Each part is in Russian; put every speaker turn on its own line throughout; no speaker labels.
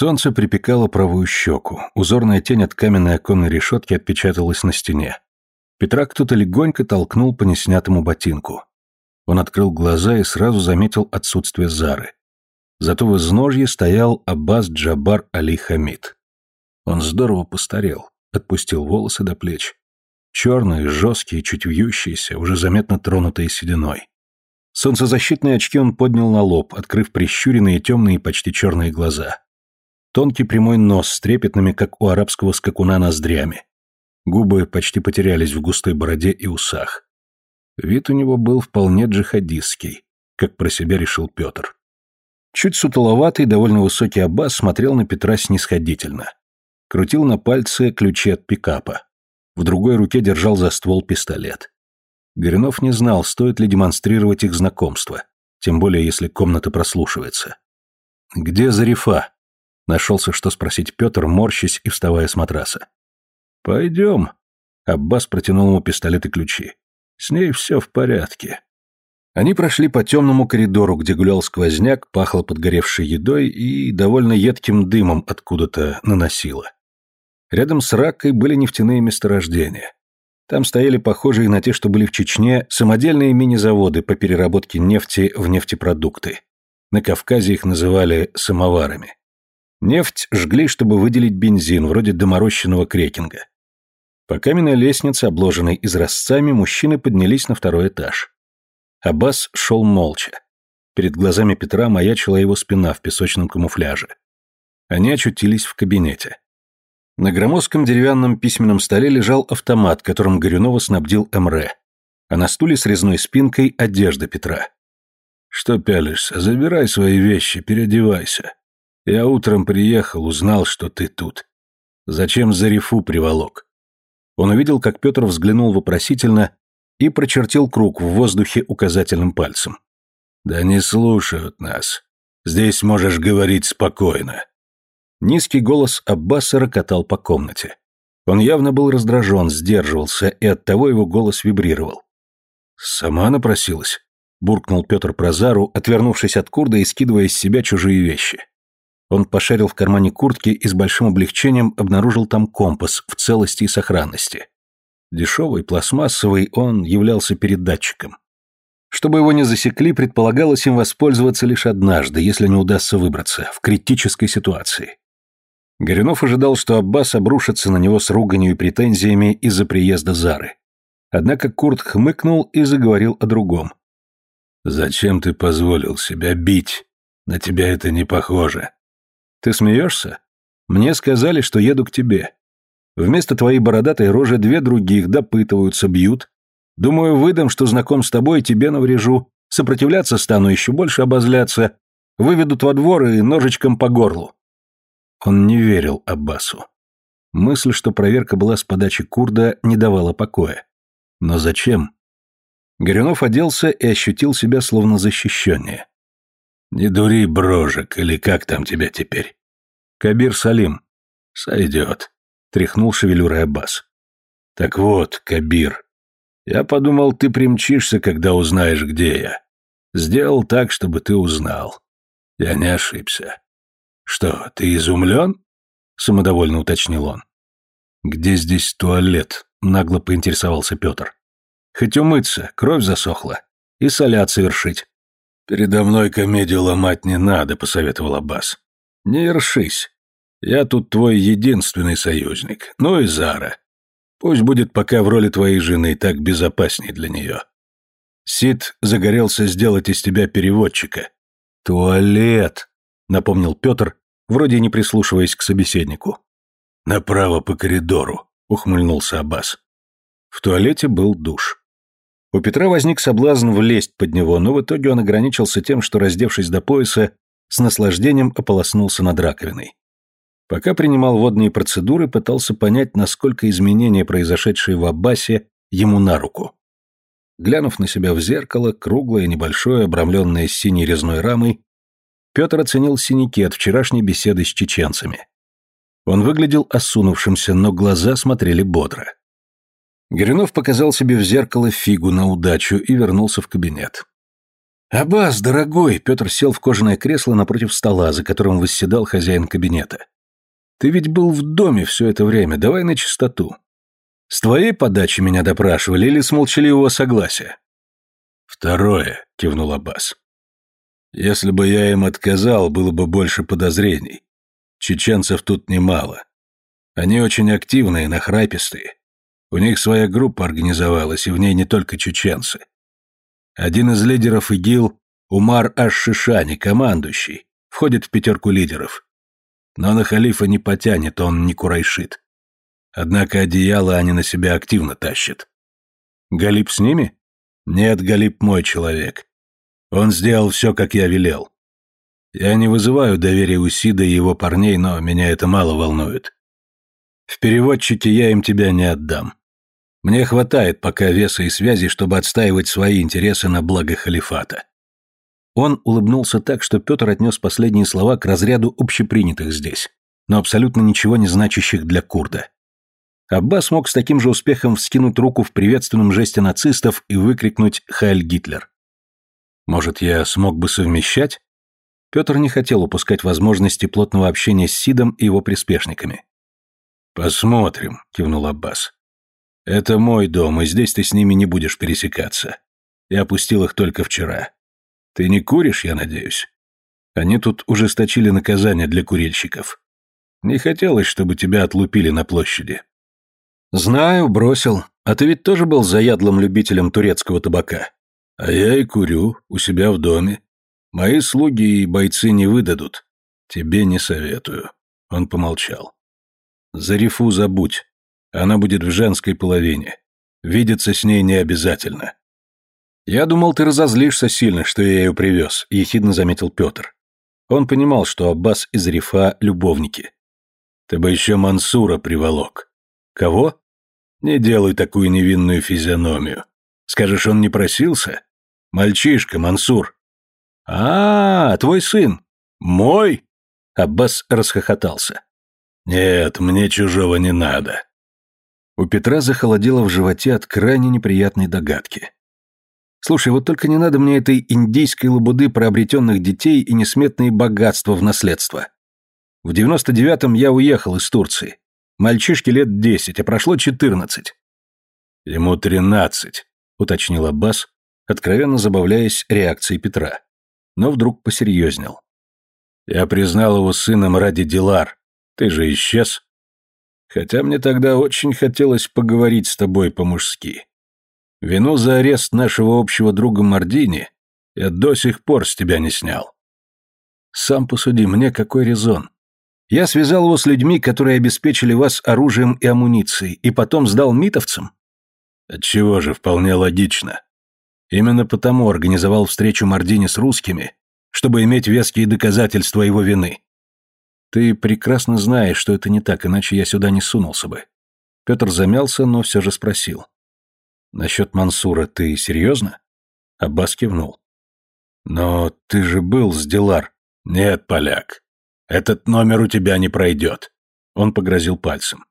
Солнце припекало правую щеку, узорная тень от каменной оконной решетки отпечаталась на стене. Петра кто-то легонько толкнул по неснятому ботинку. Он открыл глаза и сразу заметил отсутствие Зары. Зато в изножье стоял Аббас Джабар Али Хамид. Он здорово постарел, отпустил волосы до плеч. Черные, жесткие, чуть вьющиеся, уже заметно тронутые сединой. Солнцезащитные очки он поднял на лоб, открыв прищуренные темные почти черные глаза. Тонкий прямой нос с трепетными, как у арабского скакуна, ноздрями. Губы почти потерялись в густой бороде и усах. Вид у него был вполне джихадистский, как про себя решил Петр. Чуть сутуловатый, довольно высокий Аббас смотрел на Петра снисходительно. Крутил на пальце ключи от пикапа. В другой руке держал за ствол пистолет. Горюнов не знал, стоит ли демонстрировать их знакомство, тем более если комната прослушивается. «Где Зарифа?» Нашелся, что спросить Петр, морщась и вставая с матраса. «Пойдем». Аббас протянул ему пистолет и ключи. «С ней все в порядке». Они прошли по темному коридору, где гулял сквозняк, пахло подгоревшей едой и довольно едким дымом откуда-то наносило. Рядом с ракой были нефтяные месторождения. Там стояли похожие на те, что были в Чечне, самодельные мини-заводы по переработке нефти в нефтепродукты. На Кавказе их называли самоварами. Нефть жгли, чтобы выделить бензин, вроде доморощенного крекинга. По каменной лестнице, обложенной изразцами, мужчины поднялись на второй этаж. Аббас шел молча. Перед глазами Петра маячила его спина в песочном камуфляже. Они очутились в кабинете. На громоздком деревянном письменном столе лежал автомат, которым Горюнова снабдил Эмре, а на стуле с резной спинкой одежда Петра. «Что пялишься? Забирай свои вещи, переодевайся», я утром приехал, узнал, что ты тут. Зачем Зарифу приволок? Он увидел, как Петр взглянул вопросительно и прочертил круг в воздухе указательным пальцем. Да не слушают нас. Здесь можешь говорить спокойно. Низкий голос Аббаса рокотал по комнате. Он явно был раздражен, сдерживался, и оттого его голос вибрировал. «Сама напросилась», — буркнул Петр Прозару, отвернувшись от курда и скидывая с себя чужие вещи. Он пошарил в кармане куртки и с большим облегчением обнаружил там компас в целости и сохранности. Дешевый, пластмассовый, он являлся перед датчиком, Чтобы его не засекли, предполагалось им воспользоваться лишь однажды, если не удастся выбраться, в критической ситуации. Горюнов ожидал, что Аббас обрушится на него с руганью и претензиями из-за приезда Зары. Однако Курт хмыкнул и заговорил о другом. «Зачем ты позволил себя бить? На тебя это не похоже. Ты смеешься? Мне сказали, что еду к тебе. Вместо твоей бородатой рожи две других допытываются, бьют. Думаю, выдам, что знаком с тобой, тебе наврежу. Сопротивляться стану, еще больше обозляться. Выведут во двор и ножичком по горлу». Он не верил Аббасу. Мысль, что проверка была с подачи Курда, не давала покоя. Но зачем? Горюнов оделся и ощутил себя словно защищеннее. Не дури, брожек, или как там тебя теперь? Кабир Салим. Сойдет. Тряхнул шевелюрой Аббас. Так вот, Кабир. Я подумал, ты примчишься, когда узнаешь, где я. Сделал так, чтобы ты узнал. Я не ошибся. Что, ты изумлен? Самодовольно уточнил он. Где здесь туалет? Нагло поинтересовался Петр. Хоть умыться, кровь засохла. И солят совершить. «Передо мной комедию ломать не надо», — посоветовал Аббас. «Не ершись. Я тут твой единственный союзник. Ну и Зара. Пусть будет пока в роли твоей жены, так безопасней для нее». Сид загорелся сделать из тебя переводчика. «Туалет», — напомнил Петр, вроде не прислушиваясь к собеседнику. «Направо по коридору», — ухмыльнулся Аббас. В туалете был душ. У Петра возник соблазн влезть под него, но в итоге он ограничился тем, что, раздевшись до пояса, с наслаждением ополоснулся над раковиной. Пока принимал водные процедуры, пытался понять, насколько изменения, произошедшие в Аббасе, ему на руку. Глянув на себя в зеркало, круглое, небольшое, обрамленное синей резной рамой, Петр оценил синяки от вчерашней беседы с чеченцами. Он выглядел осунувшимся, но глаза смотрели бодро. Горюнов показал себе в зеркало фигу на удачу и вернулся в кабинет. «Аббас, дорогой!» — Петр сел в кожаное кресло напротив стола, за которым восседал хозяин кабинета. «Ты ведь был в доме все это время, давай на чистоту. С твоей подачи меня допрашивали или с молчаливого согласия?» «Второе», — кивнул Аббас. «Если бы я им отказал, было бы больше подозрений. Чеченцев тут немало. Они очень активные, нахрапистые. У них своя группа организовалась, и в ней не только чеченцы. Один из лидеров ИГИЛ, Умар Аш-Шишани, командующий, входит в пятерку лидеров. Но на халифа не потянет, он не курайшит. Однако одеяло они на себя активно тащат. Галип с ними? Нет, Галип мой человек. Он сделал все, как я велел. Я не вызываю доверия у Сида и его парней, но меня это мало волнует. В переводчике я им тебя не отдам. Мне хватает пока веса и связи, чтобы отстаивать свои интересы на благо халифата. Он улыбнулся так, что Петр отнес последние слова к разряду общепринятых здесь, но абсолютно ничего не значащих для курда. Аббас мог с таким же успехом вскинуть руку в приветственном жесте нацистов и выкрикнуть «Хайль Гитлер!». Может, я смог бы совмещать? Петр не хотел упускать возможности плотного общения с Сидом и его приспешниками. «Посмотрим», — кивнул Аббас. «Это мой дом, и здесь ты с ними не будешь пересекаться. Я опустил их только вчера. Ты не куришь, я надеюсь?» Они тут ужесточили наказание для курильщиков. Не хотелось, чтобы тебя отлупили на площади. «Знаю, бросил. А ты ведь тоже был заядлым любителем турецкого табака?» «А я и курю, у себя в доме. Мои слуги и бойцы не выдадут. Тебе не советую». Он помолчал. «Зарифу забудь. Она будет в женской половине. Видеться с ней не обязательно. Я думал, ты разозлишься сильно, что я ее привез, ехидно заметил Петр. Он понимал, что Аббас из Рифа — любовники. Ты бы еще Мансура приволок. Кого? Не делай такую невинную физиономию. Скажешь, он не просился? Мальчишка, Мансур. А, -а, -а твой сын. Мой? Аббас расхохотался. Нет, мне чужого не надо. У Петра захолодело в животе от крайне неприятной догадки. «Слушай, вот только не надо мне этой индийской лабуды приобретенных детей и несметные богатства в наследство. В девяносто девятом я уехал из Турции. Мальчишке лет десять, а прошло четырнадцать». «Ему тринадцать», — уточнил Аббас, откровенно забавляясь реакцией Петра. Но вдруг посерьезнел. «Я признал его сыном ради Дилар. Ты же исчез». Хотя мне тогда очень хотелось поговорить с тобой по-мужски. Вину за арест нашего общего друга Мардини я до сих пор с тебя не снял. Сам посуди, мне какой резон. Я связал его с людьми, которые обеспечили вас оружием и амуницией, и потом сдал митовцам? Отчего же, вполне логично. Именно потому организовал встречу Мардини с русскими, чтобы иметь веские доказательства его вины. Ты прекрасно знаешь, что это не так, иначе я сюда не сунулся бы. Петр замялся, но все же спросил. Насчет Мансура ты серьезно? Аббас кивнул. Но ты же был с Дилар. Нет, поляк. Этот номер у тебя не пройдет. Он погрозил пальцем.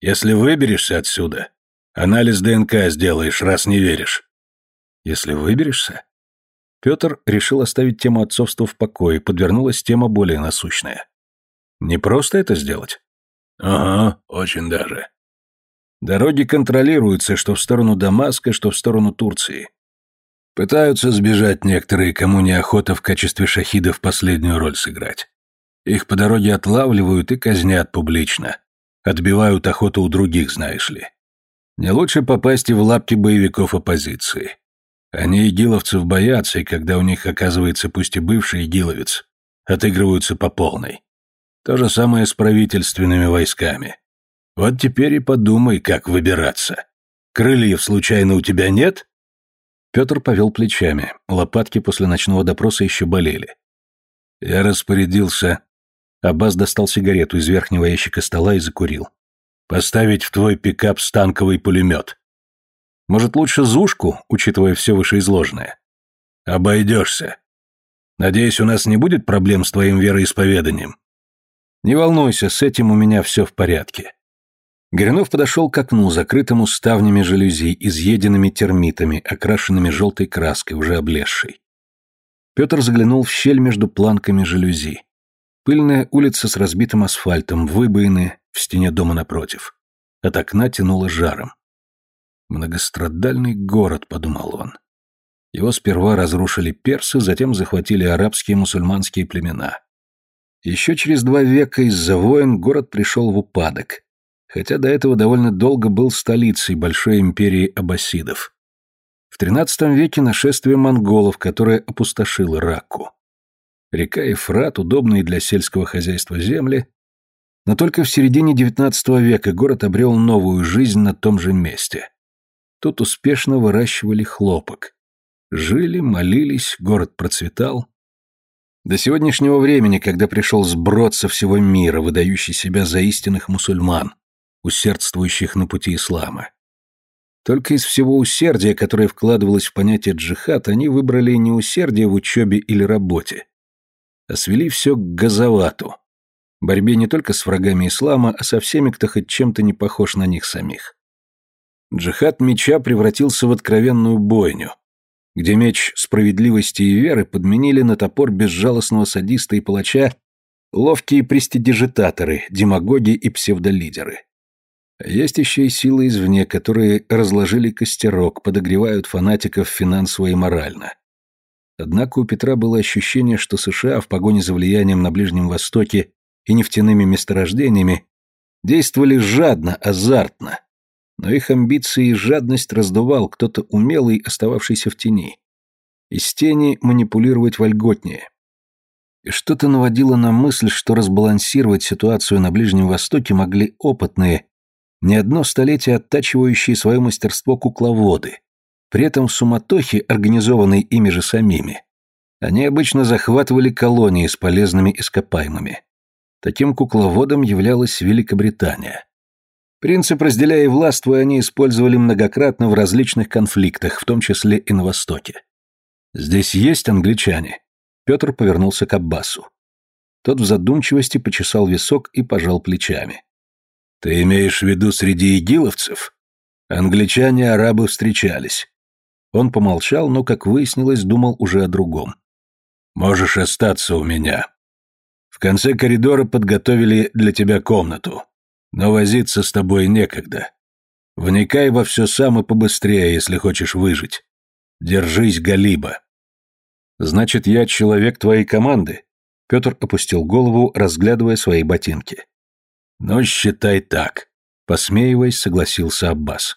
Если выберешься отсюда, анализ ДНК сделаешь, раз не веришь. Если выберешься? Петр решил оставить тему отцовства в покое, подвернулась тема более насущная. Не просто это сделать? Ага, очень даже. Дороги контролируются, что в сторону Дамаска, что в сторону Турции. Пытаются сбежать некоторые, кому неохота в качестве шахидов последнюю роль сыграть. Их по дороге отлавливают и казнят публично. Отбивают охоту у других, знаешь ли. Не лучше попасть и в лапти боевиков оппозиции. Они игиловцев боятся, и когда у них оказывается пусть и бывший игиловец, отыгрываются по полной. То же самое с правительственными войсками. Вот теперь и подумай, как выбираться. Крыльев случайно у тебя нет? Петр повел плечами. Лопатки после ночного допроса еще болели. Я распорядился. Абаз достал сигарету из верхнего ящика стола и закурил. Поставить в твой пикап станковый пулемет. Может, лучше зушку, учитывая все вышеизложенное? Обойдешься. Надеюсь, у нас не будет проблем с твоим вероисповеданием. Не волнуйся, с этим у меня все в порядке. Горюнов подошел к окну, закрытому ставнями жалюзи, изъеденными термитами, окрашенными желтой краской, уже облезшей. Петр заглянул в щель между планками жалюзи. Пыльная улица с разбитым асфальтом, выбоины в стене дома напротив. От окна тянуло жаром. «Многострадальный город», — подумал он. Его сперва разрушили персы, затем захватили арабские мусульманские племена. Еще через два века из-за войн город пришел в упадок, хотя до этого довольно долго был столицей Большой империи аббасидов. В XIII веке нашествие монголов, которое опустошило Ракку, Река Ефрат, удобные для сельского хозяйства земли, но только в середине XIX века город обрел новую жизнь на том же месте. Тут успешно выращивали хлопок. Жили, молились, город процветал – до сегодняшнего времени, когда пришел сброд со всего мира, выдающий себя за истинных мусульман, усердствующих на пути ислама. Только из всего усердия, которое вкладывалось в понятие джихад, они выбрали не усердие в учебе или работе, а свели все к газовату, борьбе не только с врагами ислама, а со всеми, кто хоть чем-то не похож на них самих. Джихад меча превратился в откровенную бойню, где меч справедливости и веры подменили на топор безжалостного садиста и палача ловкие престидижитаторы, демагоги и псевдолидеры. Есть еще и силы извне, которые разложили костерок, подогревают фанатиков финансово и морально. Однако у Петра было ощущение, что США в погоне за влиянием на Ближнем Востоке и нефтяными месторождениями действовали жадно, азартно, но их амбиции и жадность раздувал кто-то умелый, остававшийся в тени. Из тени манипулировать вольготнее. И что-то наводило на мысль, что разбалансировать ситуацию на Ближнем Востоке могли опытные, не одно столетие оттачивающие свое мастерство кукловоды, при этом в суматохе, организованной ими же самими. Они обычно захватывали колонии с полезными ископаемыми. Таким кукловодом являлась Великобритания. Принцип «разделяя и властвуя» они использовали многократно в различных конфликтах, в том числе и на Востоке. «Здесь есть англичане?» Петр повернулся к Аббасу. Тот в задумчивости почесал висок и пожал плечами. «Ты имеешь в виду среди игиловцев?» Англичане и арабы встречались. Он помолчал, но, как выяснилось, думал уже о другом. «Можешь остаться у меня. В конце коридора подготовили для тебя комнату но возиться с тобой некогда. Вникай во все сам и побыстрее, если хочешь выжить. Держись, Галиба. Значит, я человек твоей команды? Петр опустил голову, разглядывая свои ботинки. Ну, считай так. Посмеиваясь, согласился Аббас.